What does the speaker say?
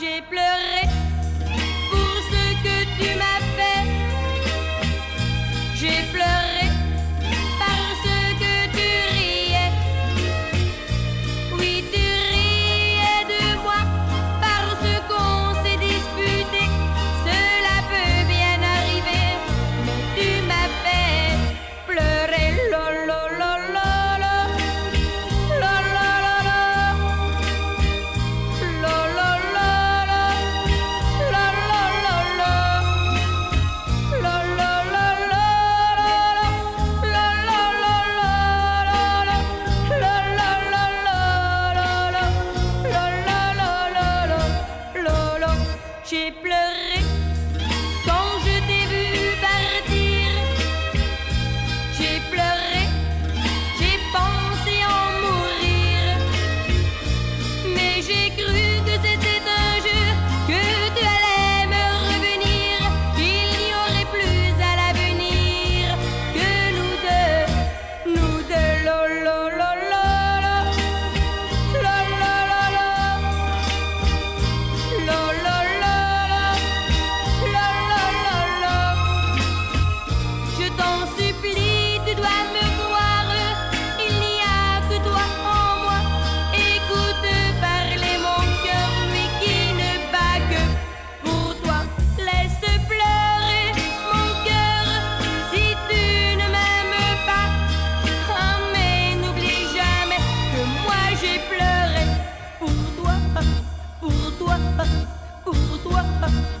j'ai pleuré. tu. butuh apa butuh apa uh,